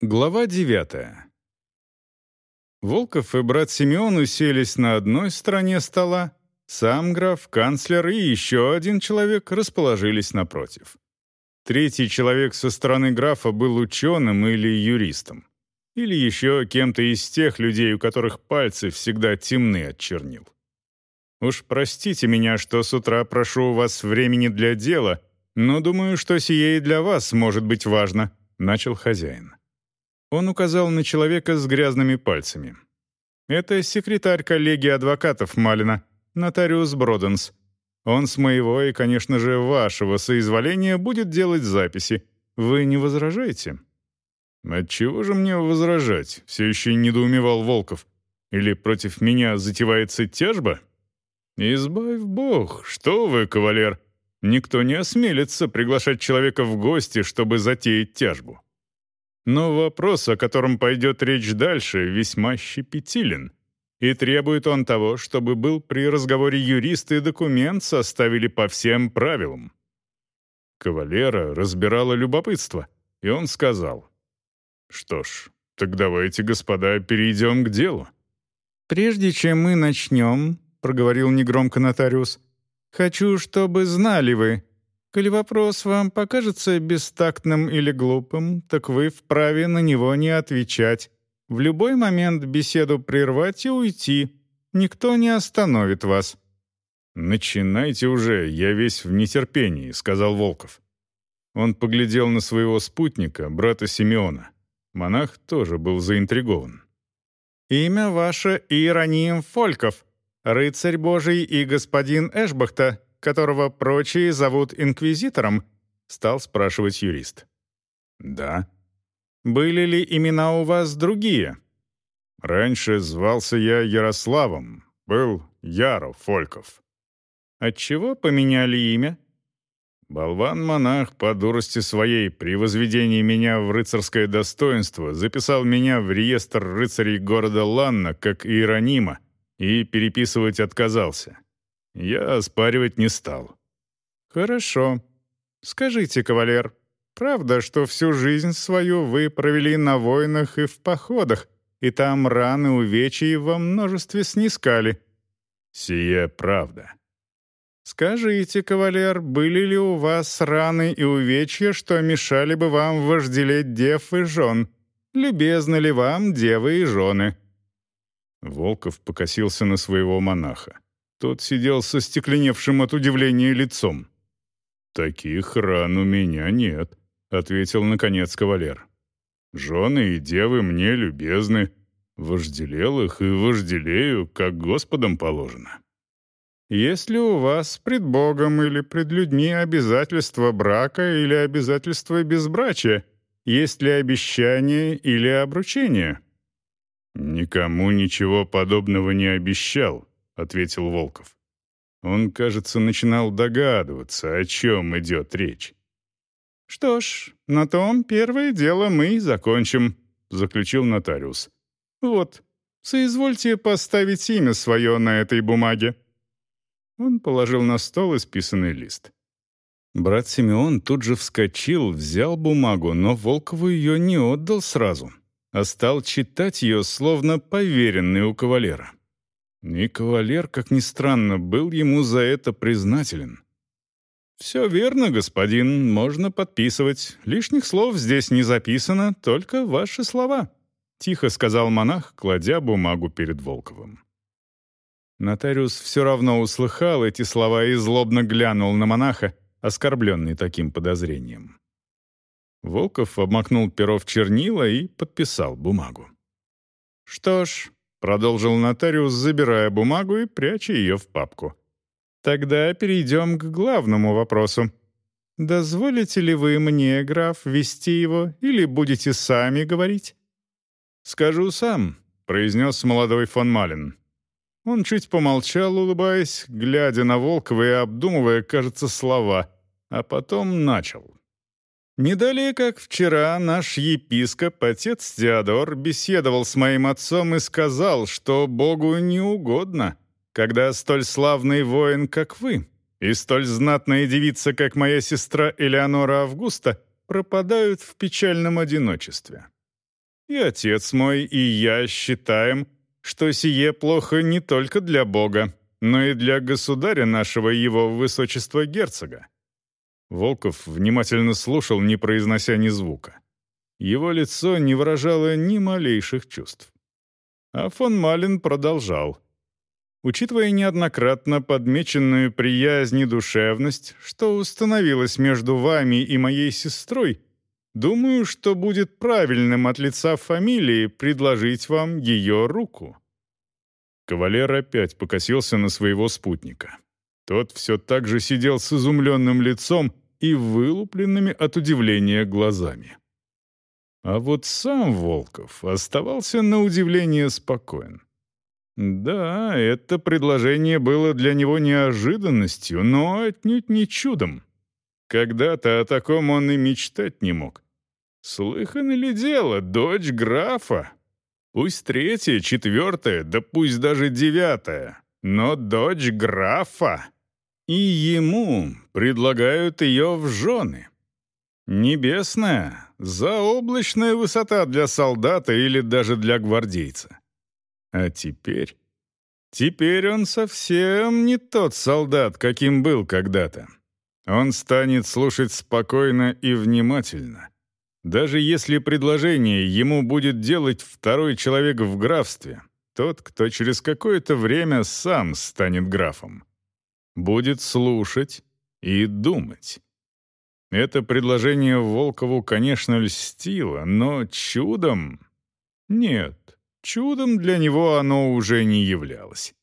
Глава девятая. Волков и брат Симеон уселись на одной стороне стола, сам граф, канцлер и еще один человек расположились напротив. Третий человек со стороны графа был ученым или юристом. Или еще кем-то из тех людей, у которых пальцы всегда темны от чернил. «Уж простите меня, что с утра прошу у вас времени для дела, но думаю, что сие и для вас может быть важно», — начал хозяин. Он указал на человека с грязными пальцами. «Это секретарь коллегии адвокатов Малина, нотариус Броденс. Он с моего и, конечно же, вашего соизволения будет делать записи. Вы не возражаете?» «Отчего же мне возражать?» — все еще недоумевал Волков. «Или против меня затевается тяжба?» «Избавь бог, что вы, кавалер! Никто не осмелится приглашать человека в гости, чтобы затеять тяжбу. Но вопрос, о котором пойдет речь дальше, весьма щепетилен. И требует он того, чтобы был при разговоре юрист и документ составили по всем правилам. Кавалера разбирало любопытство, и он сказал. «Что ж, так давайте, господа, перейдем к делу». «Прежде чем мы начнем», — проговорил негромко нотариус, «хочу, чтобы знали вы, Коли вопрос вам покажется бестактным или глупым, так вы вправе на него не отвечать. В любой момент беседу прервать и уйти. Никто не остановит вас». «Начинайте уже, я весь в нетерпении», — сказал Волков. Он поглядел на своего спутника, брата Симеона. Монах тоже был заинтригован. «Имя ваше Иероним Фольков, рыцарь Божий и господин Эшбахта, которого прочие зовут инквизитором?» — стал спрашивать юрист. «Да». «Были ли имена у вас другие?» «Раньше звался я Ярославом, был Яро Фольков». «Отчего поменяли имя?» Болван-монах по дурости своей при возведении меня в рыцарское достоинство записал меня в реестр рыцарей города Ланна как Иеронима и переписывать отказался. Я оспаривать не стал. «Хорошо. Скажите, кавалер, правда, что всю жизнь свою вы провели на войнах и в походах, и там раны, увечья во множестве снискали?» «Сие правда». «Скажите, кавалер, были ли у вас раны и увечья, что мешали бы вам вожделеть дев и жен? Любезны ли вам девы и жены?» Волков покосился на своего монаха. Тот сидел со стекленевшим от удивления лицом. «Таких ран у меня нет», — ответил наконец кавалер. «Жены и девы мне любезны. Вожделел их и вожделею, как Господом положено». «Есть ли у вас пред Богом или пред людьми обязательства брака или обязательства безбрачия? Есть ли обещание или обручение?» «Никому ничего подобного не обещал», ответил Волков. Он, кажется, начинал догадываться, о чем идет речь. «Что ж, на том первое дело мы закончим», — заключил нотариус. «Вот, соизвольте поставить имя свое на этой бумаге». Он положил на стол исписанный лист. Брат Симеон тут же вскочил, взял бумагу, но Волкову ее не отдал сразу, а стал читать ее, словно поверенный у кавалера. И кавалер, как ни странно, был ему за это признателен. «Все верно, господин, можно подписывать. Лишних слов здесь не записано, только ваши слова», — тихо сказал монах, кладя бумагу перед Волковым. Нотариус все равно услыхал эти слова и злобно глянул на монаха, оскорбленный таким подозрением. Волков обмакнул перо в чернила и подписал бумагу. «Что ж, Продолжил нотариус, забирая бумагу и пряча ее в папку. «Тогда перейдем к главному вопросу. Дозволите ли вы мне, граф, вести его, или будете сами говорить?» «Скажу сам», — произнес молодой фон Малин. Он чуть помолчал, улыбаясь, глядя на Волкова и обдумывая, кажется, слова, а потом начал. Не далее, как вчера, наш епископ, отец Теодор, беседовал с моим отцом и сказал, что Богу не угодно, когда столь славный воин, как вы, и столь знатная девица, как моя сестра Элеонора Августа, пропадают в печальном одиночестве. И отец мой, и я считаем, что сие плохо не только для Бога, но и для государя нашего его высочества герцога». Волков внимательно слушал, не произнося ни звука. Его лицо не выражало ни малейших чувств. А фон Малин продолжал. Учитывая неоднократно подмеченную приязнь и душевность, что установилось между вами и моей сестрой, думаю, что будет правильным от лица фамилии предложить вам ее руку». Кавалер опять покосился на своего спутника. Тот все так же сидел с изумленным лицом и вылупленными от удивления глазами. А вот сам Волков оставался на удивление спокоен. Да, это предложение было для него неожиданностью, но отнюдь не чудом. Когда-то о таком он и мечтать не мог. Слыхано ли дело, дочь графа? Пусть третья, четвертая, да пусть даже девятая, но дочь графа. И ему предлагают ее в жены. Небесная, заоблачная высота для солдата или даже для гвардейца. А теперь... Теперь он совсем не тот солдат, каким был когда-то. Он станет слушать спокойно и внимательно. Даже если предложение ему будет делать второй человек в графстве, тот, кто через какое-то время сам станет графом. Будет слушать и думать. Это предложение Волкову, конечно, льстило, но чудом... Нет, Чудом для него оно уже не являлось.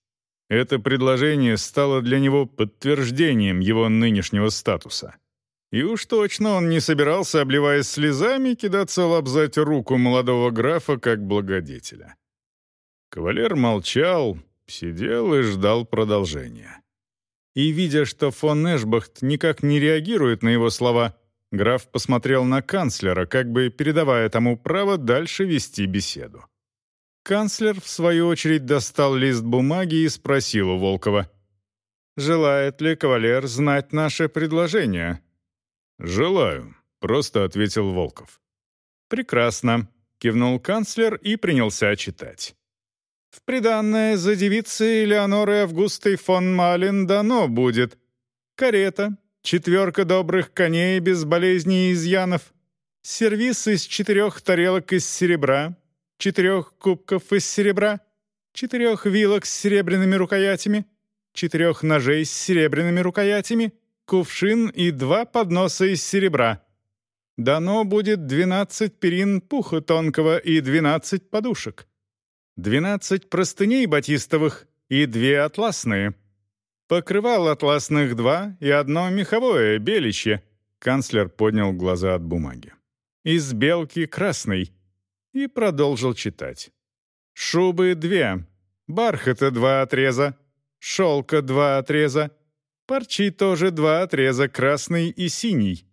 Это предложение стало для него подтверждением его нынешнего статуса. И уж точно он не собирался, обливаясь слезами, кидаться лобзать руку молодого графа как благодетеля. Кавалер молчал, сидел и ждал продолжения. И, видя, что фон Эшбахт никак не реагирует на его слова, граф посмотрел на канцлера, как бы передавая тому право дальше вести беседу. Канцлер, в свою очередь, достал лист бумаги и спросил у Волкова. «Желает ли кавалер знать наше предложение?» «Желаю», — просто ответил Волков. «Прекрасно», — кивнул канцлер и принялся читать. «В приданное за девицей Элеонорой Августой фон Малин дано будет. Карета, четверка добрых коней без болезней и изъянов, сервиз из четырех тарелок из серебра, четырех кубков из серебра, четырех вилок с серебряными рукоятями, четырех ножей с серебряными рукоятями, кувшин и два подноса из серебра. Дано будет двенадцать перин пуха тонкого и двенадцать подушек. Двенадцать простыней батистовых и две атласные. Покрывал атласных два и одно меховое, белище. Канцлер поднял глаза от бумаги. Из белки красной — и продолжил читать. «Шубы две, бархата два отреза, шелка два отреза, парчи тоже два отреза, красный и синий,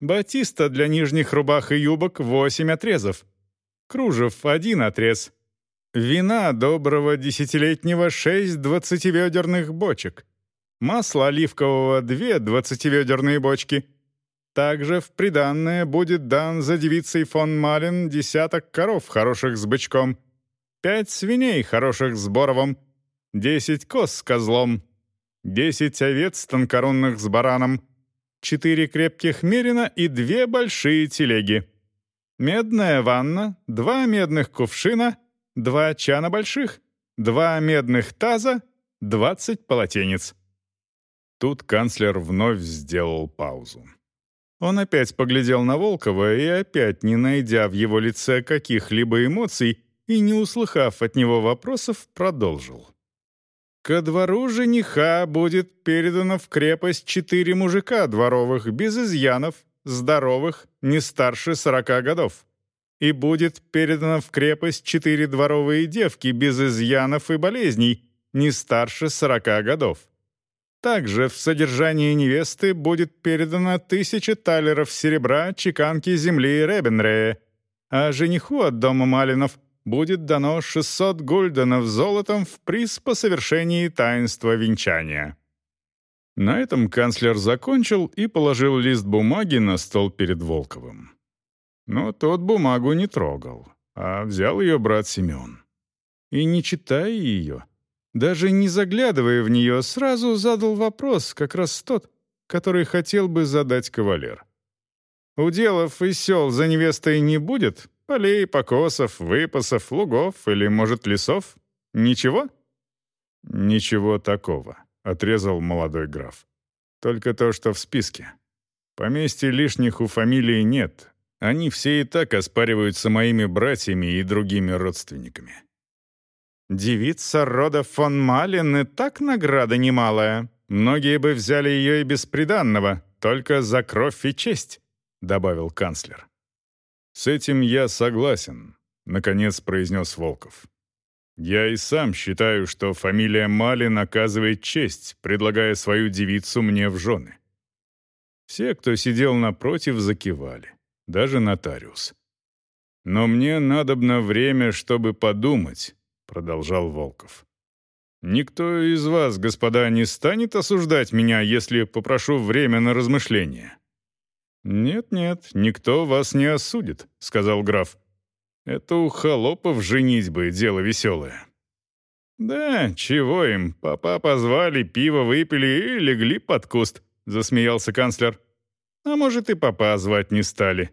батиста для нижних рубах и юбок восемь отрезов, кружев один отрез, вина доброго десятилетнего шесть двадцативедерных бочек, масло оливкового две двадцативедерные бочки — также в приданное будет дан за девицей фон Малин десяток коров хороших с бычком, пять свиней хороших с боровом, десять коз с козлом, десять овец тонкорунных с бараном, четыре крепких мерина и две большие телеги. Медная ванна, два медных кувшина, два чана больших, два медных таза, двадцать полотенец. Тут канцлер вновь сделал паузу. Он опять поглядел на Волкова и опять, не найдя в его лице каких-либо эмоций и не услыхав от него вопросов, продолжил. «Ко двору жениха будет передано в крепость четыре мужика дворовых, без изъянов, здоровых, не старше сорока годов. И будет передано в крепость четыре дворовые девки, без изъянов и болезней, не старше сорока годов. Также в содержании невесты будет передано тысяча талеров серебра чеканки земли Ребенрея, а жениху от дома Малинов будет дано 600 гульденов золотом в приз по совершении таинства венчания. На этом канцлер закончил и положил лист бумаги на стол перед Волковым. Но тот бумагу не трогал, а взял ее брат Симеон. И не читая ее, даже не заглядывая в нее, сразу задал вопрос, как раз тот, который хотел бы задать кавалер. «Уделов и сел за невестой не будет? Полей, покосов, выпасов, лугов или, может, лесов? Ничего?» «Ничего такого», — отрезал молодой граф. «Только то, что в списке. Поместья лишних у фамилии нет. Они все и так оспариваются моими братьями и другими родственниками. Девица рода фон Малин и так награда немалая. Многие бы взяли ее и без приданного, только за кровь и честь», — добавил канцлер. «С этим я согласен», — наконец произнес Волков. «Я и сам считаю, что фамилия Малин оказывает честь, предлагая свою девицу мне в жены». Все, кто сидел напротив, закивали, даже нотариус. «Но мне надобно время, чтобы подумать», продолжал Волков. «Никто из вас, господа, не станет осуждать меня, если попрошу время на размышление». «Нет-нет, никто вас не осудит», — сказал граф. «Это у холопов женитьбы дело веселое». «Да, чего им, папа позвали, пиво выпили и легли под куст», — засмеялся канцлер. «А может, и папа звать не стали».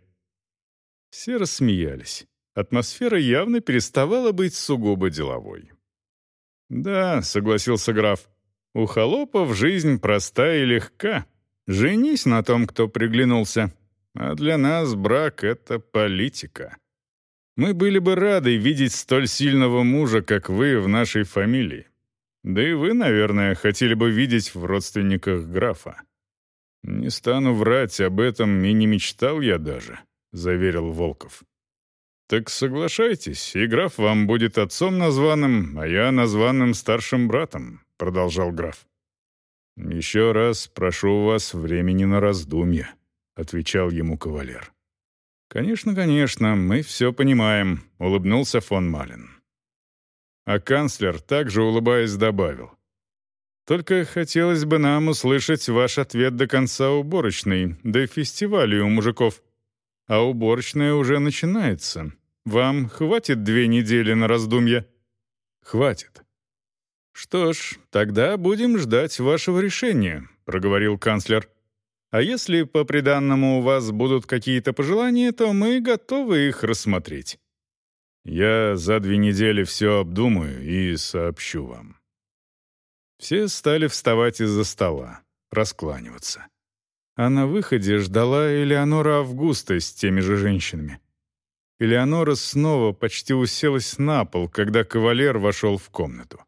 Все рассмеялись атмосфера явно переставала быть сугубо деловой. «Да», — согласился граф, — «у холопов жизнь проста и легка. Женись на том, кто приглянулся. А для нас брак — это политика. Мы были бы рады видеть столь сильного мужа, как вы, в нашей фамилии. Да и вы, наверное, хотели бы видеть в родственниках графа. Не стану врать об этом, и не мечтал я даже», — заверил Волков. «Так соглашайтесь, и граф вам будет отцом названным, а я названным старшим братом», — продолжал граф. «Еще раз прошу вас времени на раздумье», — отвечал ему кавалер. «Конечно, конечно, мы все понимаем», — улыбнулся фон Малин. А канцлер, также улыбаясь, добавил. «Только хотелось бы нам услышать ваш ответ до конца уборочной, до фестиваля у мужиков. А уборочная уже начинается. Вам хватит две недели на раздумье?» «Хватит». «Что ж, тогда будем ждать вашего решения», — проговорил канцлер. «А если по приданному у вас будут какие-то пожелания, то мы готовы их рассмотреть». «Я за две недели все обдумаю и сообщу вам». Все стали вставать из-за стола, раскланиваться. А на выходе ждала Элеонора Августа с теми же женщинами. Элеонора снова почти уселась на пол, когда кавалер вошел в комнату.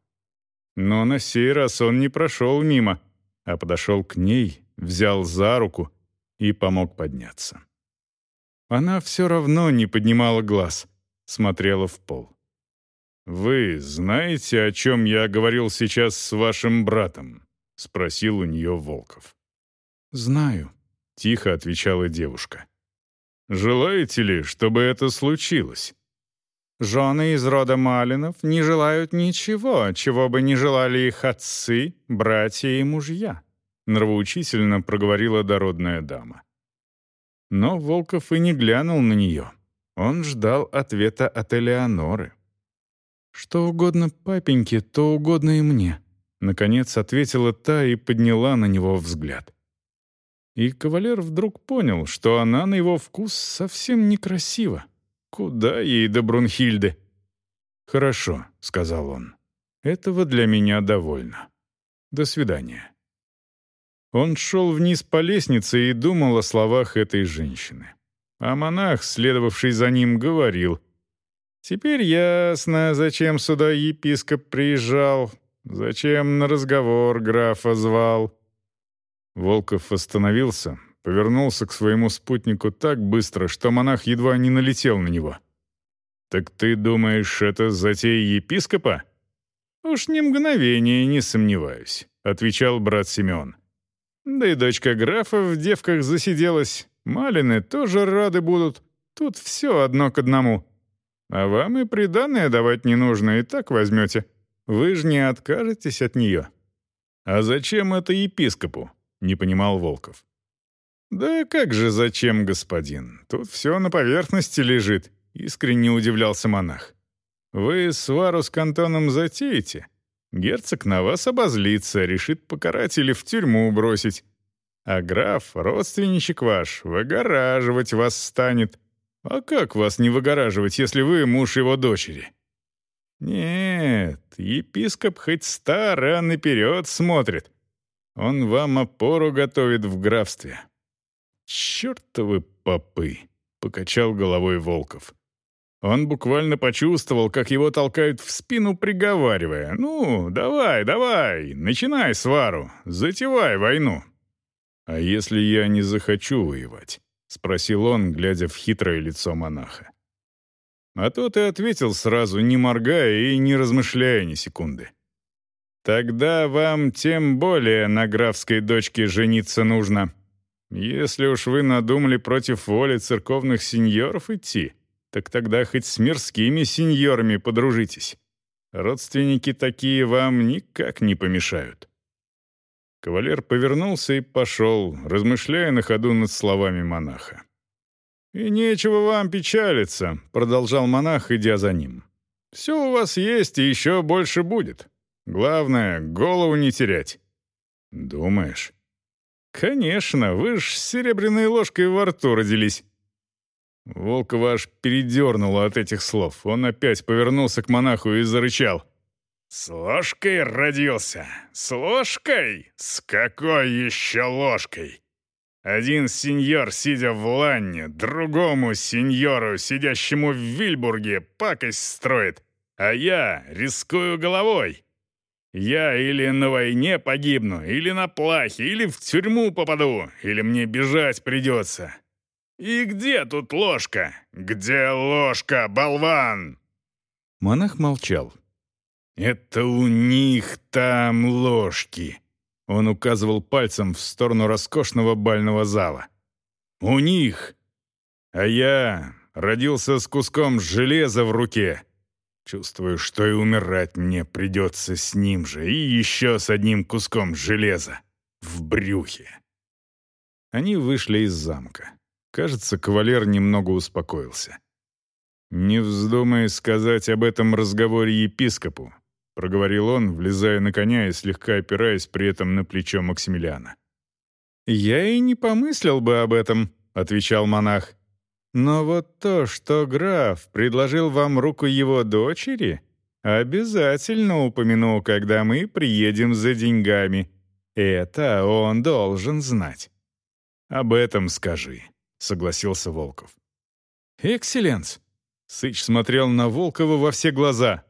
Но на сей раз он не прошел мимо, а подошел к ней, взял за руку и помог подняться. Она все равно не поднимала глаз, смотрела в пол. «Вы знаете, о чем я говорил сейчас с вашим братом?» — спросил у нее Волков. «Знаю», — тихо отвечала девушка. «Желаете ли, чтобы это случилось?» «Жены из рода Малинов не желают ничего, чего бы не желали их отцы, братья и мужья», — нравоучительно проговорила дородная дама. Но Волков и не глянул на нее. Он ждал ответа от Элеоноры. «Что угодно папеньке, то угодно и мне», — наконец ответила та и подняла на него взгляд. И кавалер вдруг понял, что она на его вкус совсем некрасива. Куда ей до Брунхильды? «Хорошо», — сказал он. «Этого для меня довольно. До свидания». Он шел вниз по лестнице и думал о словах этой женщины. А монах, следовавший за ним, говорил, «Теперь ясно, зачем сюда епископ приезжал, зачем на разговор графа звал». Волков остановился, повернулся к своему спутнику так быстро, что монах едва не налетел на него. «Так ты думаешь, это затея епископа?» «Уж ни мгновения не сомневаюсь», — отвечал брат Симеон. «Да и дочка графа в девках засиделась. Малины тоже рады будут. Тут все одно к одному. А вам и приданное давать не нужно, и так возьмете. Вы же не откажетесь от нее». «А зачем это епископу?» — не понимал Волков. «Да как же зачем, господин? Тут все на поверхности лежит. — искренне удивлялся монах. «Вы свару с кантоном затеете? Герцог на вас обозлится, решит покарать или в тюрьму бросить. А граф, родственничек ваш, выгораживать вас станет. А как вас не выгораживать, если вы муж его дочери?» «Нет, епископ хоть стар, а наперед смотрит. Он вам опору готовит в графстве». «Чертовы попы!» — покачал головой Волков. Он буквально почувствовал, как его толкают в спину, приговаривая. «Ну, давай, давай, начинай свару, затевай войну». «А если я не захочу воевать?» — спросил он, глядя в хитрое лицо монаха. А тот и ответил сразу, не моргая и не размышляя ни секунды. «Тогда вам тем более на графской дочке жениться нужно. Если уж вы надумали против воли церковных сеньоров идти, так тогда хоть с мирскими сеньорами подружитесь. Родственники такие вам никак не помешают». Кавалер повернулся и пошел, размышляя на ходу над словами монаха. «И нечего вам печалиться», — продолжал монах, идя за ним. «Все у вас есть и еще больше будет. Главное, голову не терять». «Думаешь?» «Конечно, вы ж с серебряной ложкой во рту родились». Волкова аж передернуло от этих слов. Он опять повернулся к монаху и зарычал. «С ложкой родился? С ложкой? С какой еще ложкой? Один сеньор, сидя в ланне, другому сеньору, сидящему в Вильбурге, пакость строит, а я рискую головой. Я или на войне погибну, или на плахе, или в тюрьму попаду, или мне бежать придется. И где тут ложка? Где ложка, болван?» Монах молчал. «Это у них там ложки», — он указывал пальцем в сторону роскошного бального зала. «У них! А я родился с куском железа в руке, Чувствую, что и умирать мне придется с ним же, и еще с одним куском железа в брюхе. Они вышли из замка. Кажется, кавалер немного успокоился. «Не вздумай сказать об этом разговоре епископу», — проговорил он, влезая на коня и слегка опираясь при этом на плечо Максимилиана. «Я и не помыслил бы об этом», — отвечал монах. Но вот то, что граф предложил вам руку его дочери, обязательно упомяну, когда мы приедем за деньгами. Это он должен знать. Об этом скажи, согласился Волков. Экселленс. Сыч смотрел на Волкова во все глаза.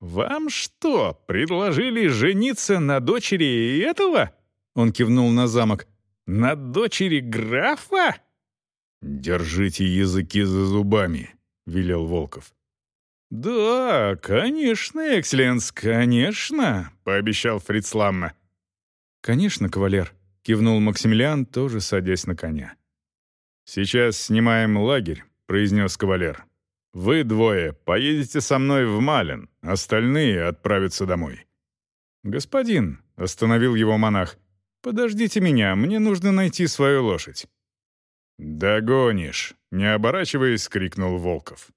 «Вам что, предложили жениться на дочери этого?» Он кивнул на замок. «На дочери графа?» «Держите языки за зубами», — велел Волков. «Да, конечно, экселленс, конечно», — пообещал Фриц Ламме. «Конечно, кавалер», — кивнул Максимилиан, тоже садясь на коня. «Сейчас снимаем лагерь», — произнес кавалер. «Вы двое поедете со мной в Малин, остальные отправятся домой». «Господин», — остановил его монах, — «подождите меня, мне нужно найти свою лошадь». «Догонишь!» — не оборачиваясь, крикнул Волков.